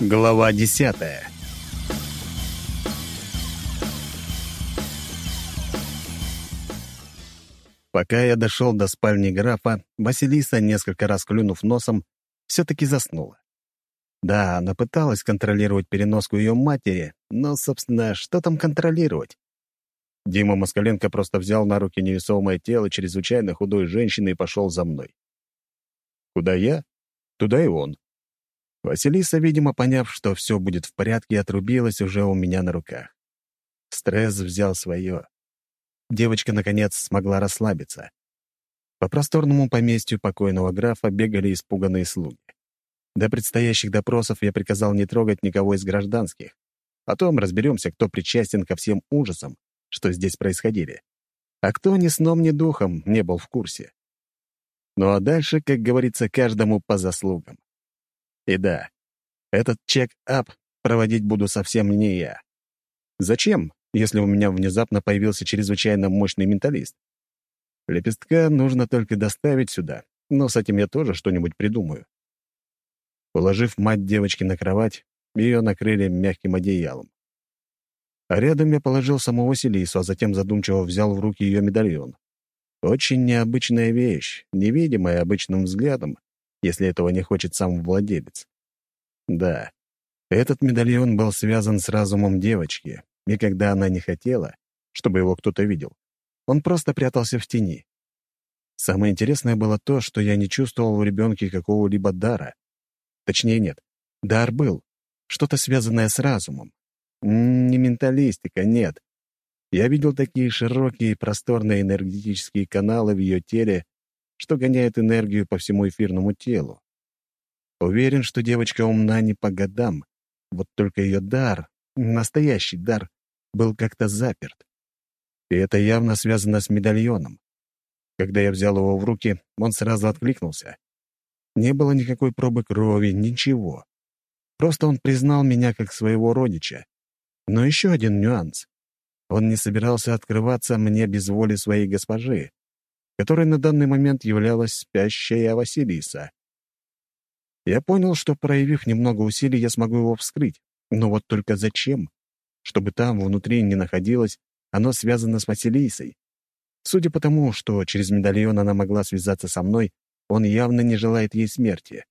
Глава десятая Пока я дошел до спальни графа, Василиса, несколько раз клюнув носом, все-таки заснула. Да, она пыталась контролировать переноску ее матери, но, собственно, что там контролировать? Дима Москаленко просто взял на руки невесомое тело чрезвычайно худой женщины и пошел за мной. Куда я? Туда и он. Василиса, видимо, поняв, что все будет в порядке, отрубилась уже у меня на руках. Стресс взял свое. Девочка, наконец, смогла расслабиться. По просторному поместью покойного графа бегали испуганные слуги. До предстоящих допросов я приказал не трогать никого из гражданских. Потом разберемся, кто причастен ко всем ужасам, что здесь происходили. А кто ни сном, ни духом не был в курсе. Ну а дальше, как говорится, каждому по заслугам. И да, этот чек-ап проводить буду совсем не я. Зачем, если у меня внезапно появился чрезвычайно мощный менталист? Лепестка нужно только доставить сюда, но с этим я тоже что-нибудь придумаю. Уложив мать девочки на кровать, ее накрыли мягким одеялом. А рядом я положил саму Василису, а затем задумчиво взял в руки ее медальон. Очень необычная вещь, невидимая обычным взглядом, если этого не хочет сам владелец. Да, этот медальон был связан с разумом девочки, и когда она не хотела, чтобы его кто-то видел, он просто прятался в тени. Самое интересное было то, что я не чувствовал в ребенке какого-либо дара, Точнее, нет. Дар был. Что-то связанное с разумом. Не менталистика, нет. Я видел такие широкие просторные энергетические каналы в ее теле, что гоняют энергию по всему эфирному телу. Уверен, что девочка умна не по годам, вот только ее дар, настоящий дар, был как-то заперт. И это явно связано с медальоном. Когда я взял его в руки, он сразу откликнулся. Не было никакой пробы крови, ничего. Просто он признал меня как своего родича. Но еще один нюанс. Он не собирался открываться мне без воли своей госпожи, которой на данный момент являлась спящая Василиса. Я понял, что, проявив немного усилий, я смогу его вскрыть. Но вот только зачем? Чтобы там внутри не находилось, оно связано с Василисой. Судя по тому, что через медальон она могла связаться со мной, он явно не желает ей смерти.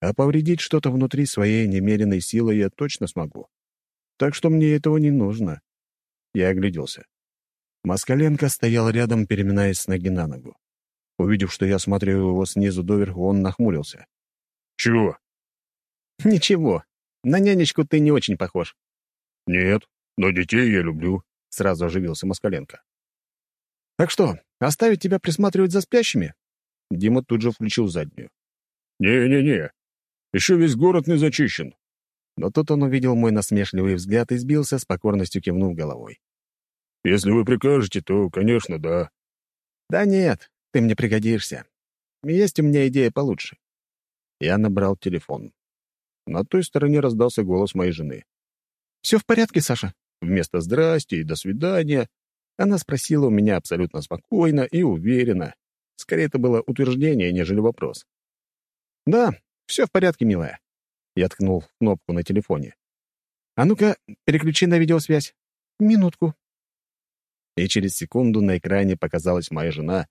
А повредить что-то внутри своей немеренной силой я точно смогу. Так что мне этого не нужно. Я огляделся. Москаленко стоял рядом, переминаясь с ноги на ногу. Увидев, что я смотрю его снизу доверху, он нахмурился. «Чего?» «Ничего. На нянечку ты не очень похож». «Нет, но детей я люблю», — сразу оживился Москаленко. «Так что, оставить тебя присматривать за спящими?» Дима тут же включил заднюю. «Не-не-не, еще весь город не зачищен». Но тут он увидел мой насмешливый взгляд и сбился, с покорностью кивнув головой. «Если вы прикажете, то, конечно, да». «Да нет, ты мне пригодишься. Есть у меня идея получше». Я набрал телефон. На той стороне раздался голос моей жены. «Все в порядке, Саша?» Вместо «здрасте» и «до свидания» она спросила у меня абсолютно спокойно и уверенно, Скорее, это было утверждение, нежели вопрос. «Да, все в порядке, милая». Я ткнул в кнопку на телефоне. «А ну-ка, переключи на видеосвязь. Минутку». И через секунду на экране показалась моя жена,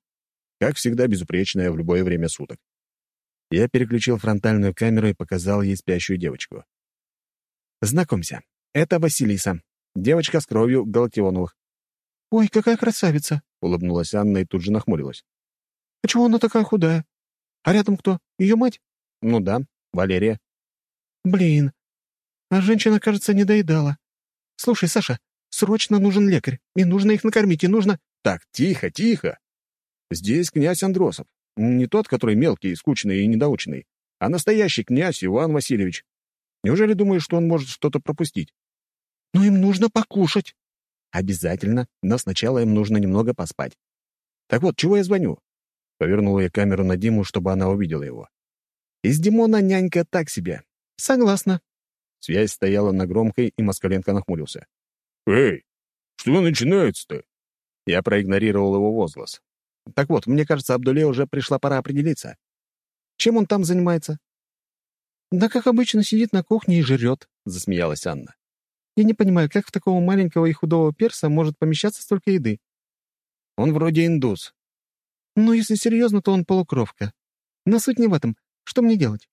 как всегда безупречная в любое время суток. Я переключил фронтальную камеру и показал ей спящую девочку. «Знакомься, это Василиса, девочка с кровью Галактионовых». «Ой, какая красавица!» — улыбнулась Анна и тут же нахмурилась. А чего она такая худая? А рядом кто? Ее мать? Ну да, Валерия. Блин, а женщина, кажется, не доедала. Слушай, Саша, срочно нужен лекарь, и нужно их накормить, и нужно... Так, тихо, тихо. Здесь князь Андросов. Не тот, который мелкий, скучный и недоученный, а настоящий князь Иван Васильевич. Неужели думаешь, что он может что-то пропустить? Но им нужно покушать. Обязательно, но сначала им нужно немного поспать. Так вот, чего я звоню? Повернула я камеру на Диму, чтобы она увидела его. «Из Димона нянька так себе». «Согласна». Связь стояла на громкой, и Москаленко нахмурился. «Эй, что начинается-то?» Я проигнорировал его возглас. «Так вот, мне кажется, Абдуле уже пришла пора определиться. Чем он там занимается?» «Да как обычно сидит на кухне и жрет», — засмеялась Анна. «Я не понимаю, как в такого маленького и худого перса может помещаться столько еды?» «Он вроде индус». «Ну, если серьезно, то он полукровка. Но суть не в этом. Что мне делать?»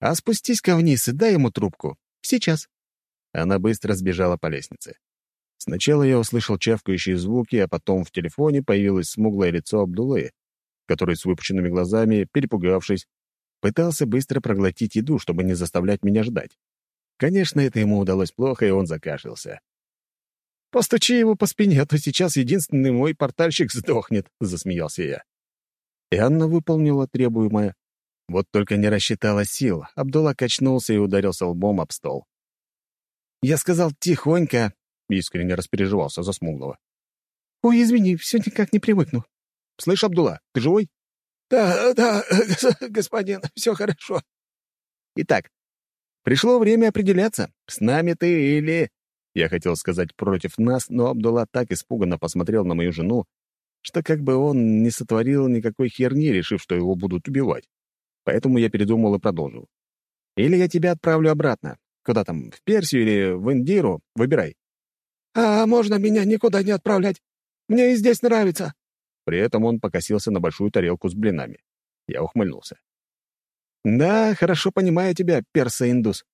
«А спустись-ка вниз и дай ему трубку. Сейчас». Она быстро сбежала по лестнице. Сначала я услышал чавкающие звуки, а потом в телефоне появилось смуглое лицо Абдулы, который с выпученными глазами, перепугавшись, пытался быстро проглотить еду, чтобы не заставлять меня ждать. Конечно, это ему удалось плохо, и он закашлялся. «Постучи его по спине, а то сейчас единственный мой портальщик сдохнет», — засмеялся я. И Анна выполнила требуемое. Вот только не рассчитала сил. Абдулла качнулся и ударился лбом об стол. «Я сказал тихонько», — искренне распереживался за смуглого. «Ой, извини, все никак не привыкну». «Слышь, Абдулла, ты живой?» «Да, да, господин, все хорошо». «Итак, пришло время определяться, с нами ты или...» Я хотел сказать «против нас», но Абдулла так испуганно посмотрел на мою жену, что как бы он не сотворил никакой херни, решив, что его будут убивать. Поэтому я передумал и продолжил. «Или я тебя отправлю обратно. Куда там, в Персию или в Индиру? Выбирай». «А можно меня никуда не отправлять? Мне и здесь нравится». При этом он покосился на большую тарелку с блинами. Я ухмыльнулся. «Да, хорошо понимаю тебя, перса-индус».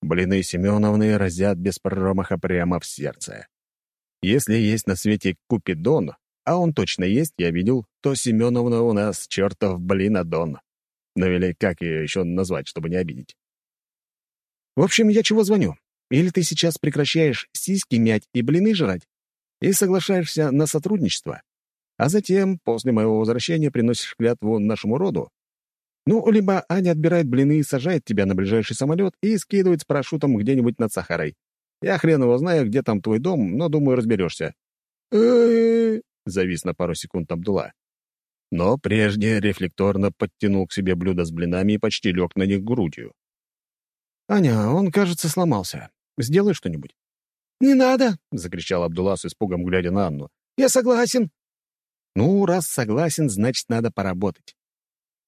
Блины Семеновны разят без промаха прямо в сердце. Если есть на свете Купидон, а он точно есть, я видел, то Семеновна у нас чертов блинодон. Ну или как ее еще назвать, чтобы не обидеть. В общем, я чего звоню? Или ты сейчас прекращаешь сиськи мять и блины жрать и соглашаешься на сотрудничество, а затем, после моего возвращения, приносишь клятву нашему роду. Ну, либо Аня отбирает блины и сажает тебя на ближайший самолет и скидывает с парашютом где-нибудь над Сахарой. Я хрен его знаю, где там твой дом, но, думаю, разберешься. завис на пару секунд Абдула. Но прежде рефлекторно подтянул к себе блюдо с блинами и почти лег на них грудью. «Аня, он, кажется, сломался. Сделай что-нибудь». «Не надо!» — закричал Абдулла с испугом, глядя на Анну. «Я согласен. Ну, раз согласен, значит, надо поработать.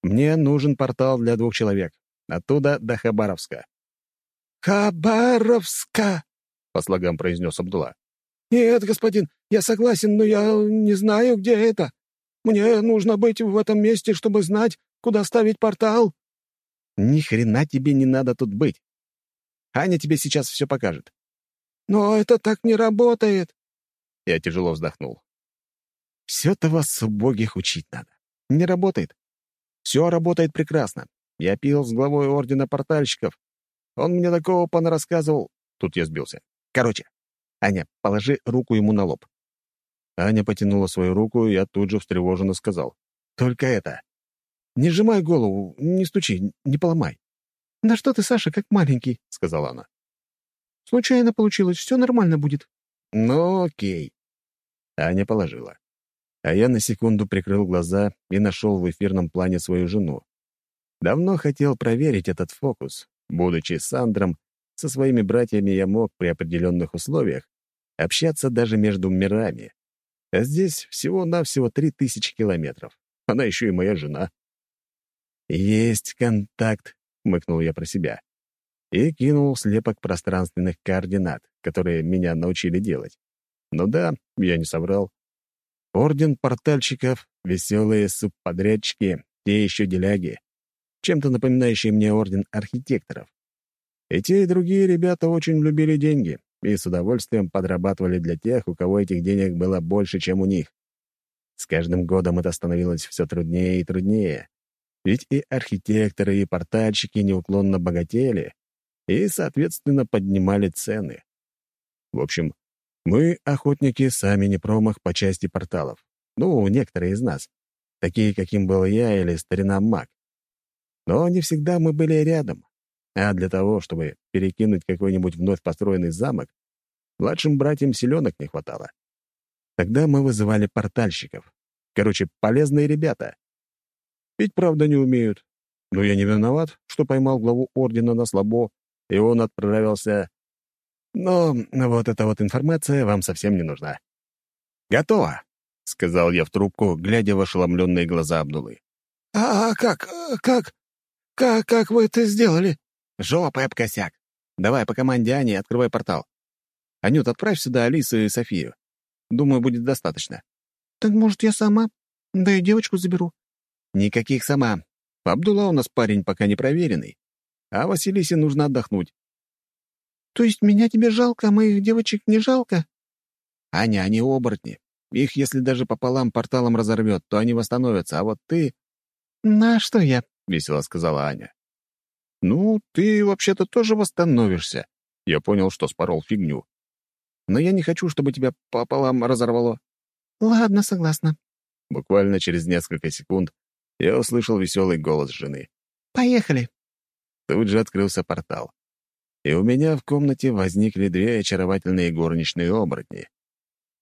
Мне нужен портал для двух человек. Оттуда до Хабаровска. «Хабаровска!» — по слогам произнес Абдула. «Нет, господин, я согласен, но я не знаю, где это. Мне нужно быть в этом месте, чтобы знать, куда ставить портал». «Ни хрена тебе не надо тут быть. Аня тебе сейчас все покажет». «Но это так не работает». Я тяжело вздохнул. Все-то вас, убогих, учить надо. Не работает. Все работает прекрасно. Я пил с главой Ордена Портальщиков. Он мне такого понарассказывал. Тут я сбился. Короче, Аня, положи руку ему на лоб. Аня потянула свою руку, и я тут же встревоженно сказал. «Только это. Не сжимай голову, не стучи, не поломай». «Да что ты, Саша, как маленький», — сказала она. «Случайно получилось, все нормально будет». «Ну, окей». Аня положила а я на секунду прикрыл глаза и нашел в эфирном плане свою жену. Давно хотел проверить этот фокус. Будучи Сандром, со своими братьями я мог при определенных условиях общаться даже между мирами. А здесь всего-навсего три тысячи километров. Она еще и моя жена. «Есть контакт», — мыкнул я про себя. И кинул слепок пространственных координат, которые меня научили делать. Ну да, я не соврал. Орден портальщиков, веселые субподрядчики, те еще деляги, чем-то напоминающие мне орден архитекторов. И те, и другие ребята очень любили деньги и с удовольствием подрабатывали для тех, у кого этих денег было больше, чем у них. С каждым годом это становилось все труднее и труднее. Ведь и архитекторы, и портальщики неуклонно богатели и, соответственно, поднимали цены. В общем, мы, охотники, сами не промах по части порталов. Ну, некоторые из нас. Такие, каким был я или старина Маг. Но не всегда мы были рядом. А для того, чтобы перекинуть какой-нибудь вновь построенный замок, младшим братьям селенок не хватало. Тогда мы вызывали портальщиков. Короче, полезные ребята. Ведь правда не умеют. Но я не виноват, что поймал главу ордена на слабо, и он отправился но вот эта вот информация вам совсем не нужна. «Готово», — сказал я в трубку, глядя в ошеломленные глаза Абдулы. «А как? Как? Как, как вы это сделали?» «Жопой об косяк. Давай по команде Ани открывай портал. Анют, отправь сюда Алису и Софию. Думаю, будет достаточно». «Так, может, я сама? Да и девочку заберу». «Никаких сама. Абдулла у нас парень пока не проверенный, а Василисе нужно отдохнуть». «То есть меня тебе жалко, а моих девочек не жалко?» «Аня, они оборотни. Их, если даже пополам порталом разорвет, то они восстановятся, а вот ты...» «На что я?» — весело сказала Аня. «Ну, ты вообще-то тоже восстановишься». Я понял, что спорол фигню. «Но я не хочу, чтобы тебя пополам разорвало». «Ладно, согласна». Буквально через несколько секунд я услышал веселый голос жены. «Поехали!» Тут же открылся портал. И у меня в комнате возникли две очаровательные горничные оборотни.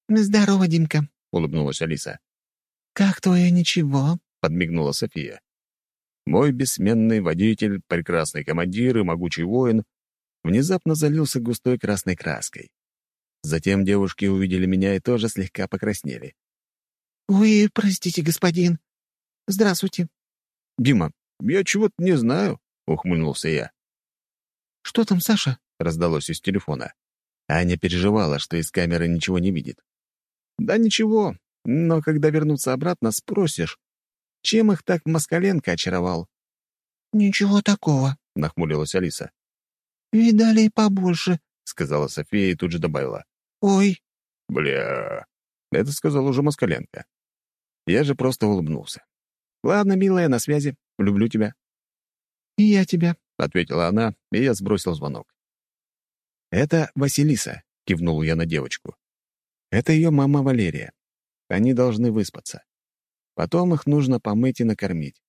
«Здорово, Димка», — улыбнулась Алиса. «Как твое ничего?» — подмигнула София. Мой бессменный водитель, прекрасный командир и могучий воин внезапно залился густой красной краской. Затем девушки увидели меня и тоже слегка покраснели. «Ой, простите, господин. Здравствуйте». «Дима, я чего-то не знаю», — ухмыльнулся я. «Что там, Саша?» — раздалось из телефона. Аня переживала, что из камеры ничего не видит. «Да ничего, но когда вернуться обратно, спросишь, чем их так Москаленко очаровал?» «Ничего такого», — нахмурилась Алиса. «Видали и побольше», — сказала София и тут же добавила. «Ой». «Бля...» — это сказал уже Москаленко. Я же просто улыбнулся. «Ладно, милая, на связи. Люблю тебя». «И я тебя», — ответила она, и я сбросил звонок. «Это Василиса», — кивнул я на девочку. «Это ее мама Валерия. Они должны выспаться. Потом их нужно помыть и накормить.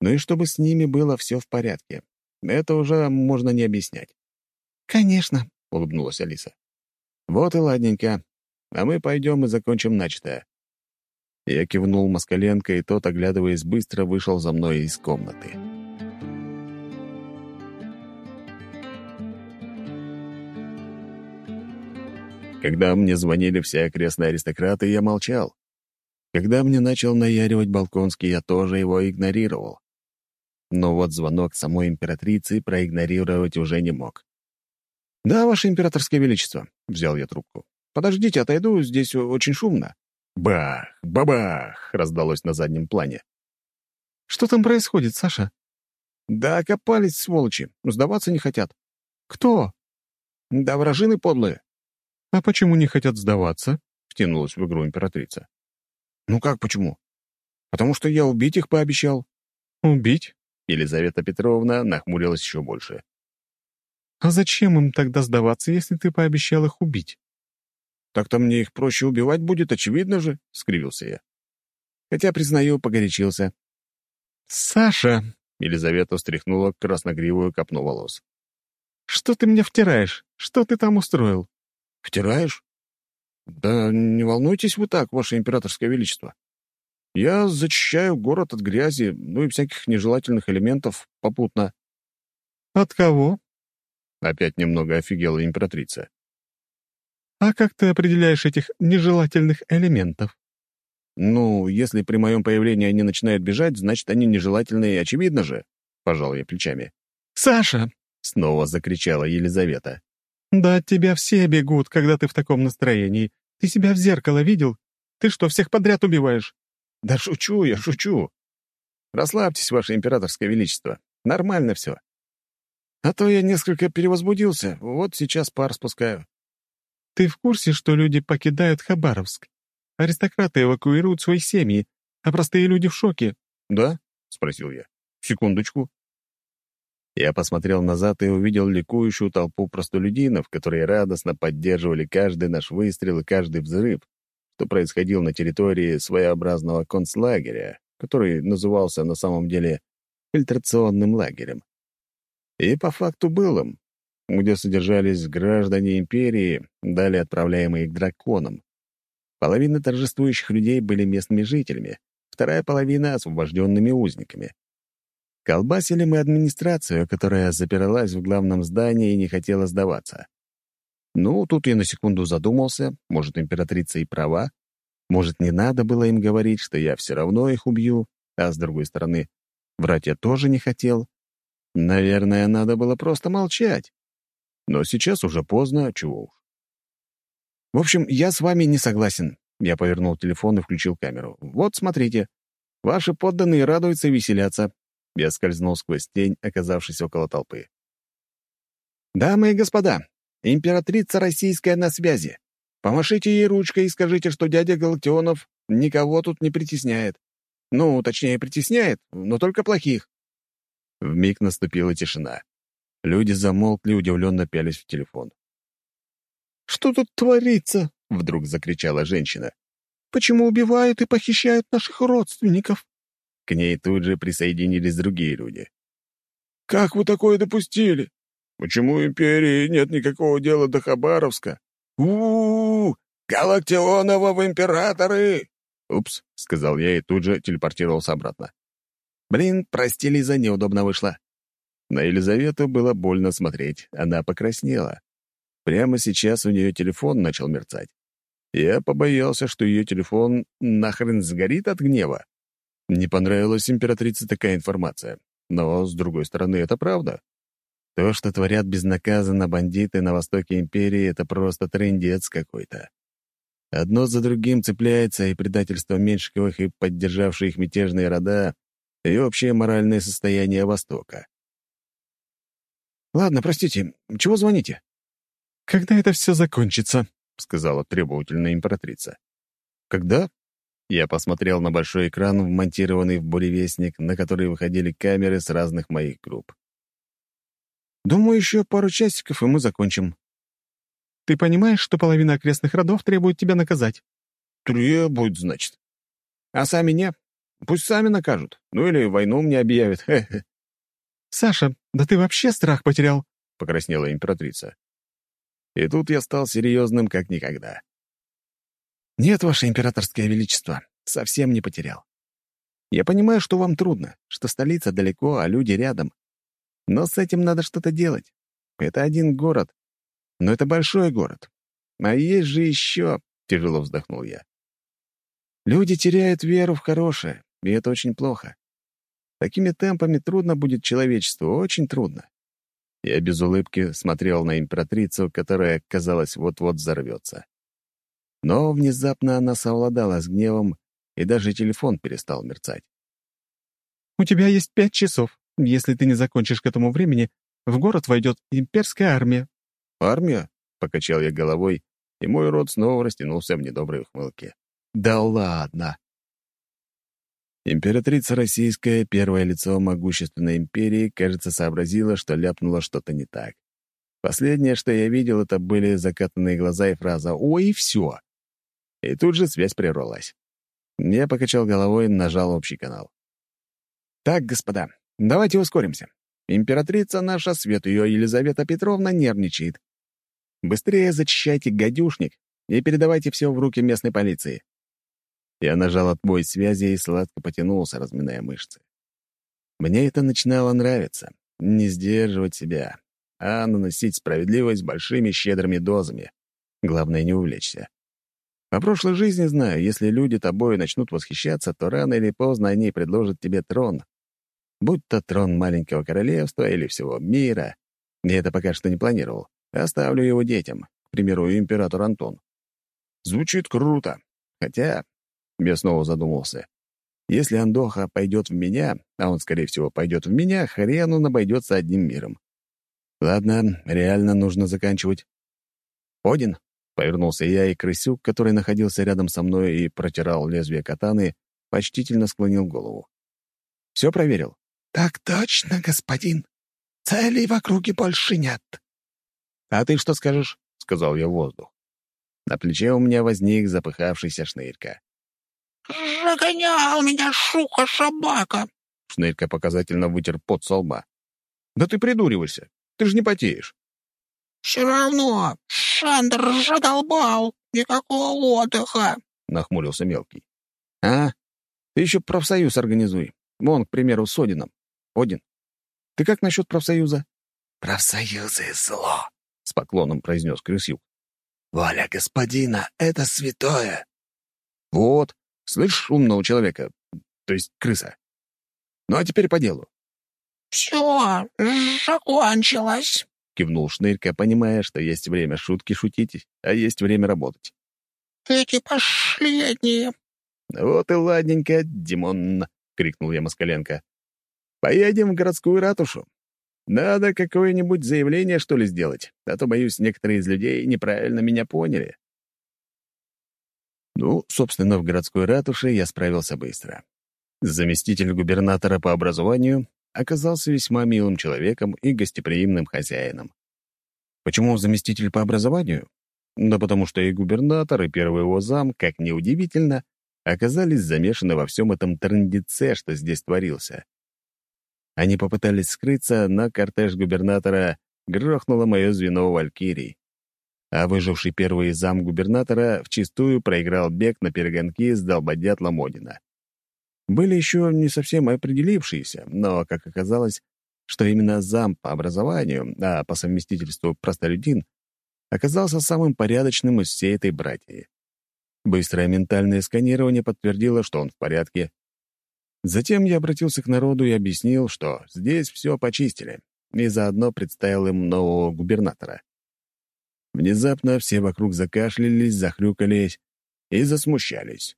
Ну и чтобы с ними было все в порядке. Это уже можно не объяснять. «Конечно», — улыбнулась Алиса. «Вот и ладненько. А мы пойдем и закончим начатое». Я кивнул Москаленко, и тот, оглядываясь, быстро вышел за мной из комнаты. Когда мне звонили все окрестные аристократы, я молчал. Когда мне начал наяривать Балконский, я тоже его игнорировал. Но вот звонок самой императрицы проигнорировать уже не мог. «Да, Ваше Императорское Величество», — взял я трубку. «Подождите, отойду, здесь очень шумно». «Бах! Бабах!» — раздалось на заднем плане. «Что там происходит, Саша?» «Да копались, сволочи. Сдаваться не хотят». «Кто?» «Да вражины подлые». «А почему не хотят сдаваться?» — втянулась в игру императрица. «Ну как почему? Потому что я убить их пообещал». «Убить?» Елизавета Петровна нахмурилась еще больше. «А зачем им тогда сдаваться, если ты пообещал их убить?» «Так-то мне их проще убивать будет, очевидно же», — скривился я. Хотя, признаю, погорячился. «Саша!» — Елизавета встряхнула красногривую копну волос. «Что ты мне втираешь? Что ты там устроил?» «Втираешь? Да не волнуйтесь вы так, ваше императорское величество. Я зачищаю город от грязи, ну и всяких нежелательных элементов попутно». «От кого?» Опять немного офигела императрица. «А как ты определяешь этих нежелательных элементов?» «Ну, если при моем появлении они начинают бежать, значит, они нежелательные, очевидно же», — пожал я плечами. «Саша!» — снова закричала Елизавета. «Да от тебя все бегут, когда ты в таком настроении. Ты себя в зеркало видел? Ты что, всех подряд убиваешь?» «Да шучу я, шучу. Расслабьтесь, ваше императорское величество. Нормально все. А то я несколько перевозбудился, вот сейчас пар спускаю». «Ты в курсе, что люди покидают Хабаровск? Аристократы эвакуируют свои семьи, а простые люди в шоке». «Да?» — спросил я. «Секундочку». Я посмотрел назад и увидел ликующую толпу простолюдинов, которые радостно поддерживали каждый наш выстрел и каждый взрыв, что происходил на территории своеобразного концлагеря, который назывался на самом деле фильтрационным лагерем. И по факту был им, где содержались граждане империи, далее отправляемые к драконам. Половина торжествующих людей были местными жителями, вторая половина — освобожденными узниками. Колбасили мы администрацию, которая запиралась в главном здании и не хотела сдаваться. Ну, тут я на секунду задумался, может, императрица и права, может, не надо было им говорить, что я все равно их убью, а с другой стороны, врать я тоже не хотел, Наверное, надо было просто молчать. Но сейчас уже поздно, чего уж. В общем, я с вами не согласен. Я повернул телефон и включил камеру. Вот, смотрите. Ваши подданные радуются и веселятся. Я скользнул сквозь тень, оказавшись около толпы. «Дамы и господа, императрица российская на связи. Помашите ей ручкой и скажите, что дядя Галактионов никого тут не притесняет. Ну, точнее, притесняет, но только плохих». Вмиг наступила тишина. Люди замолкли, удивленно пялись в телефон. «Что тут творится?» — вдруг закричала женщина. «Почему убивают и похищают наших родственников?» К ней тут же присоединились другие люди. «Как вы такое допустили? Почему империи нет никакого дела до Хабаровска? у у, -у Галактионова в императоры!» «Упс», — сказал я и тут же телепортировался обратно. «Блин, прости, Лиза, неудобно вышло». На Елизавету было больно смотреть, она покраснела. Прямо сейчас у нее телефон начал мерцать. Я побоялся, что ее телефон нахрен сгорит от гнева. Не понравилась императрице такая информация. Но, с другой стороны, это правда. То, что творят безнаказанно бандиты на востоке империи, это просто трендец какой-то. Одно за другим цепляется и предательство Меньшиковых, и поддержавшие их мятежные рода, и общее моральное состояние Востока. «Ладно, простите, чего звоните?» «Когда это все закончится?» — сказала требовательная императрица. «Когда?» Я посмотрел на большой экран, вмонтированный в буревестник, на который выходили камеры с разных моих групп. «Думаю, еще пару часиков, и мы закончим. Ты понимаешь, что половина окрестных родов требует тебя наказать?» «Требует, значит. А сами не. Пусть сами накажут. Ну или войну мне объявят. «Саша, да ты вообще страх потерял?» — покраснела императрица. И тут я стал серьезным, как никогда. «Нет, Ваше Императорское Величество, совсем не потерял. Я понимаю, что вам трудно, что столица далеко, а люди рядом. Но с этим надо что-то делать. Это один город, но это большой город. А есть же еще...» — тяжело вздохнул я. «Люди теряют веру в хорошее, и это очень плохо. Такими темпами трудно будет человечеству, очень трудно. Я без улыбки смотрел на императрицу, которая, казалось, вот-вот взорвется. Но внезапно она совладала с гневом, и даже телефон перестал мерцать. «У тебя есть пять часов. Если ты не закончишь к этому времени, в город войдет имперская армия». «Армия?» — покачал я головой, и мой рот снова растянулся в недоброй ухмылке. «Да ладно!» Императрица российская, первое лицо могущественной империи, кажется, сообразила, что ляпнула что-то не так. Последнее, что я видел, это были закатанные глаза и фраза «Ой, все!». И тут же связь прервалась. Я покачал головой и нажал общий канал. «Так, господа, давайте ускоримся. Императрица наша, свет ее Елизавета Петровна, нервничает. Быстрее зачищайте гадюшник и передавайте все в руки местной полиции. Я нажал отбой связи и сладко потянулся, разминая мышцы. Мне это начинало нравиться. Не сдерживать себя, а наносить справедливость большими щедрыми дозами. Главное, не увлечься. По прошлой жизни знаю, если люди тобой начнут восхищаться, то рано или поздно они предложат тебе трон. Будь то трон маленького королевства или всего мира. Я это пока что не планировал. Оставлю его детям, к примеру, император Антон. Звучит круто. Хотя я снова задумался. Если Андоха пойдет в меня, а он, скорее всего, пойдет в меня, хрен он обойдется одним миром. Ладно, реально нужно заканчивать. «Один?» — повернулся я, и крысюк, который находился рядом со мной и протирал лезвие катаны, почтительно склонил голову. «Все проверил?» «Так точно, господин. Целей в округе больше нет». «А ты что скажешь?» — сказал я в воздух. На плече у меня возник запыхавшийся шнырька. «Загонял меня, шуха-собака!» Шнырька показательно вытер пот со лба. «Да ты придуривайся, ты же не потеешь». «Все равно, Шандр задолбал, никакого отдыха!» — нахмурился мелкий. «А? Ты еще профсоюз организуй. Вон, к примеру, с Одином. Один, ты как насчет профсоюза?» «Профсоюзы — зло!» — с поклоном произнес Крысюк. «Воля господина — это святое!» «Вот, Слышь, умного человека, то есть крыса. Ну а теперь по делу. «Все, закончилось», — кивнул Шнырька, понимая, что есть время шутки шутить, а есть время работать. «Эти последние». «Вот и ладненько, Димон», — крикнул я Москаленко. «Поедем в городскую ратушу. Надо какое-нибудь заявление, что ли, сделать, а то, боюсь, некоторые из людей неправильно меня поняли». Ну, собственно, в городской ратуше я справился быстро. Заместитель губернатора по образованию оказался весьма милым человеком и гостеприимным хозяином. Почему заместитель по образованию? Да потому что и губернатор, и первый его зам, как ни удивительно, оказались замешаны во всем этом трындеце, что здесь творился. Они попытались скрыться, но кортеж губернатора грохнуло мое звено Валькирий. А выживший первый зам губернатора вчистую проиграл бег на перегонки с долбодятлом Одина. Были еще не совсем определившиеся, но, как оказалось, что именно зам по образованию, а по совместительству простолюдин, оказался самым порядочным из всей этой братьи. Быстрое ментальное сканирование подтвердило, что он в порядке. Затем я обратился к народу и объяснил, что здесь все почистили, и заодно представил им нового губернатора. Внезапно все вокруг закашлялись, захрюкались и засмущались.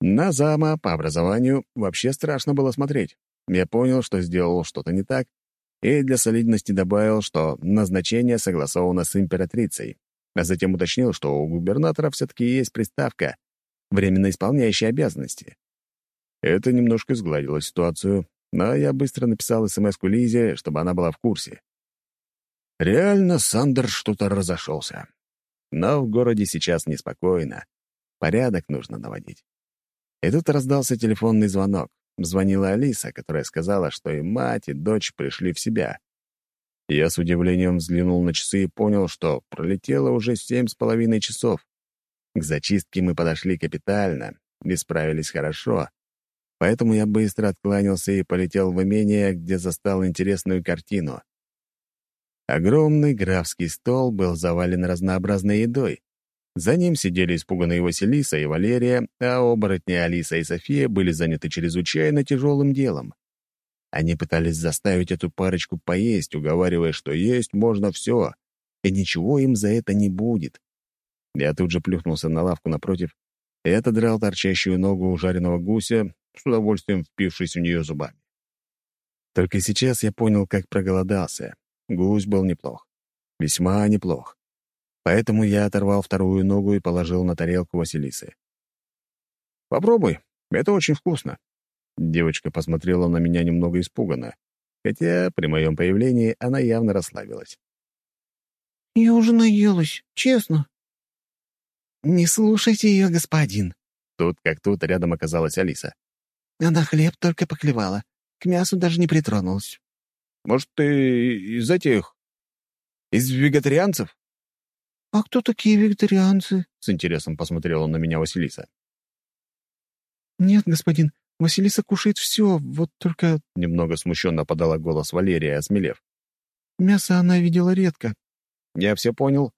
На зама по образованию вообще страшно было смотреть. Я понял, что сделал что-то не так, и для солидности добавил, что назначение согласовано с императрицей, а затем уточнил, что у губернатора все-таки есть приставка «временно исполняющая обязанности». Это немножко сгладило ситуацию, но я быстро написал смс-ку Лизе, чтобы она была в курсе. Реально, Сандер что-то разошелся. Но в городе сейчас неспокойно. Порядок нужно наводить. И тут раздался телефонный звонок. Звонила Алиса, которая сказала, что и мать, и дочь пришли в себя. Я с удивлением взглянул на часы и понял, что пролетело уже семь с половиной часов. К зачистке мы подошли капитально и справились хорошо. Поэтому я быстро откланялся и полетел в имение, где застал интересную картину. Огромный графский стол был завален разнообразной едой, за ним сидели испуганные Василиса и Валерия, а оборотни Алиса и София были заняты чрезвычайно тяжелым делом. Они пытались заставить эту парочку поесть, уговаривая, что есть можно все, и ничего им за это не будет. Я тут же плюхнулся на лавку напротив и отодрал торчащую ногу у жареного гуся, с удовольствием впившись в нее зубами. Только сейчас я понял, как проголодался. Гусь был неплох. Весьма неплох. Поэтому я оторвал вторую ногу и положил на тарелку Василисы. «Попробуй, это очень вкусно». Девочка посмотрела на меня немного испуганно, хотя при моем появлении она явно расслабилась. «Я уже наелась, честно». «Не слушайте ее, господин». Тут как тут рядом оказалась Алиса. Она хлеб только поклевала, к мясу даже не притронулась. «Может, ты из этих... из вегетарианцев?» «А кто такие вегетарианцы?» — с интересом посмотрела на меня Василиса. «Нет, господин, Василиса кушает все, вот только...» — немного смущенно подала голос Валерия, осмелев. «Мясо она видела редко». «Я все понял.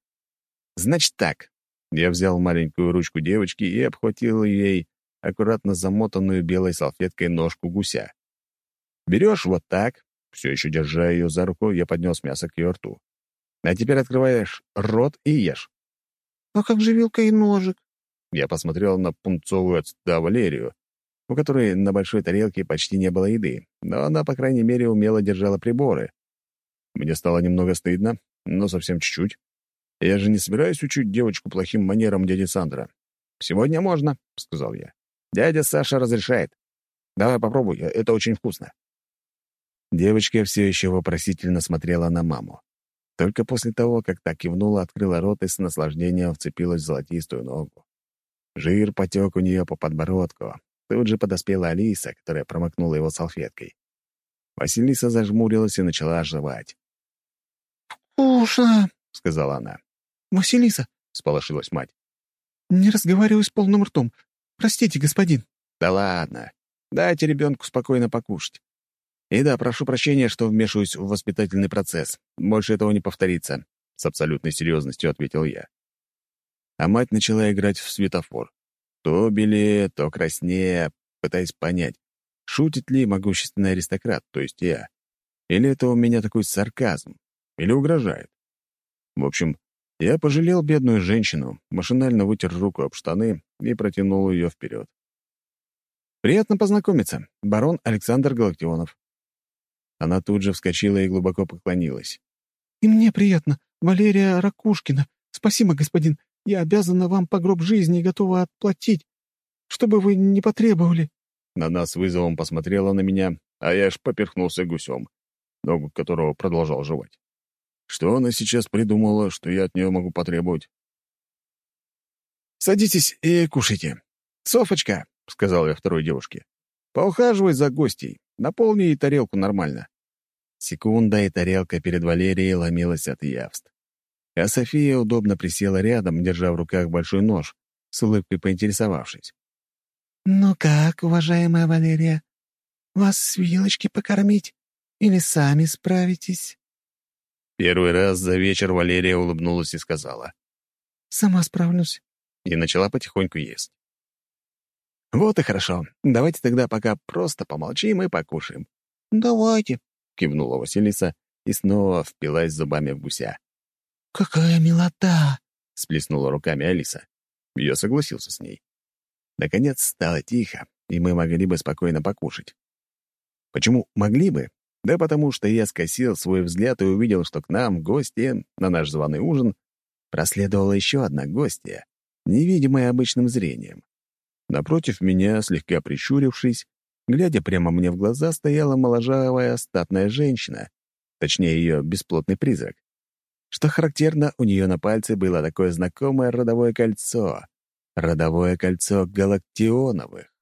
Значит так». Я взял маленькую ручку девочки и обхватил ей аккуратно замотанную белой салфеткой ножку гуся. Берешь вот так, все еще держа ее за руку, я поднес мясо к ее рту. А теперь открываешь рот и ешь. «А как же вилка и ножик?» Я посмотрел на пунцовую от Валерию, у которой на большой тарелке почти не было еды, но она, по крайней мере, умело держала приборы. Мне стало немного стыдно, но совсем чуть-чуть. Я же не собираюсь учить девочку плохим манерам дяди Сандра. «Сегодня можно», — сказал я. «Дядя Саша разрешает. Давай попробуй, это очень вкусно». Девочка все еще вопросительно смотрела на маму. Только после того, как так кивнула, открыла рот и с наслаждением вцепилась в золотистую ногу. Жир потек у нее по подбородку. Тут же подоспела Алиса, которая промокнула его салфеткой. Василиса зажмурилась и начала оживать. «Вкусно!» — сказала она. «Василиса!» — сполошилась мать. «Не разговариваю с полным ртом. Простите, господин». «Да ладно. Дайте ребенку спокойно покушать. И да, прошу прощения, что вмешиваюсь в воспитательный процесс. Больше этого не повторится», — с абсолютной серьезностью ответил я. А мать начала играть в светофор. То белее, то краснее, пытаясь понять, шутит ли могущественный аристократ, то есть я. Или это у меня такой сарказм? Или угрожает? В общем, я пожалел бедную женщину, машинально вытер руку об штаны и протянул ее вперед. «Приятно познакомиться, барон Александр Галактионов». Она тут же вскочила и глубоко поклонилась. «И мне приятно, Валерия Ракушкина. Спасибо, господин. Я обязана вам по гроб жизни и готова отплатить, чтобы вы не потребовали». На нас вызовом посмотрела на меня, а я аж поперхнулся гусем, ногу которого продолжал жевать. Что она сейчас придумала, что я от нее могу потребовать? «Садитесь и кушайте. Софочка», — сказал я второй девушке, — «поухаживай за гостей, наполни ей тарелку нормально». Секунда, и тарелка перед Валерией ломилась от явств. А София удобно присела рядом, держа в руках большой нож, с улыбкой поинтересовавшись. «Ну как, уважаемая Валерия, вас с вилочки покормить или сами справитесь?» Первый раз за вечер Валерия улыбнулась и сказала. «Сама справлюсь». И начала потихоньку есть. «Вот и хорошо. Давайте тогда пока просто помолчим и покушаем». «Давайте», — кивнула Василиса и снова впилась зубами в гуся. «Какая милота!» — сплеснула руками Алиса. Я согласился с ней. Наконец стало тихо, и мы могли бы спокойно покушать. Почему могли бы? Да потому что я скосил свой взгляд и увидел, что к нам, гости, на наш званый ужин, проследовала еще одна гостья, невидимая обычным зрением. Напротив меня, слегка прищурившись, глядя прямо мне в глаза, стояла моложавая статная женщина, точнее, ее бесплотный призрак. Что характерно, у нее на пальце было такое знакомое родовое кольцо. Родовое кольцо галактионовых.